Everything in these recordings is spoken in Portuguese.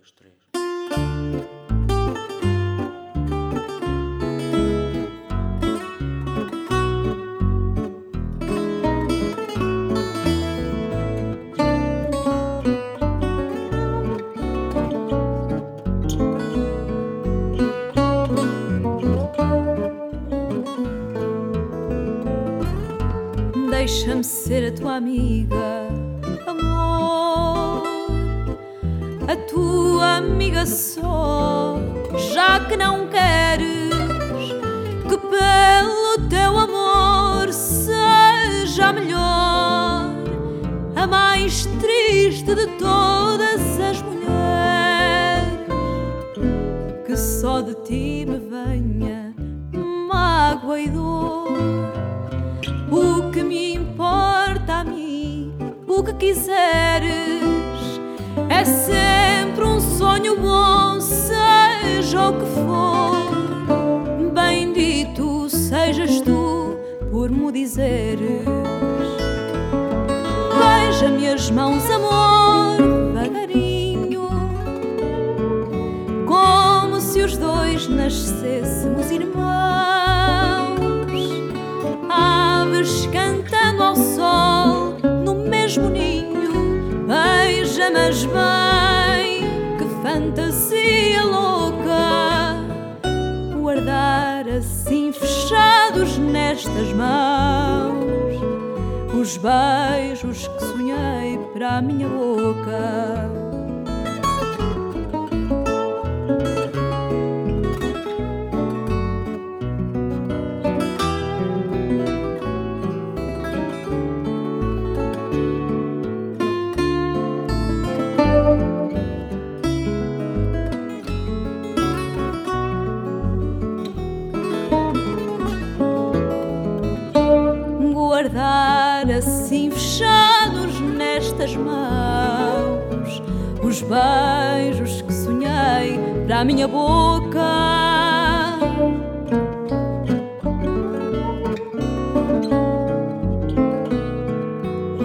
dois, três. Deixa-me ser a tua amiga, A tua amiga só, já que não queres que pelo teu amor seja melhor, a mais triste de todas as mulheres. Que só de ti me venha mágoa e dor. O que me importa a mim, o que quiseres, dizeres. Beija-me as mãos, amor, devagarinho, como se os dois nascêssemos irmãos aves cantando ao sol no mesmo ninho. Beija-mas bem, que fantasia louca, guardar assim fechados nestas mãos os beijos que sonhei para a minha boca. Guardar assim fechados nestas mãos os beijos que sonhei para a minha boca.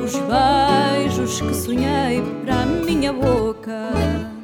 Os beijos que sonhei para a minha boca.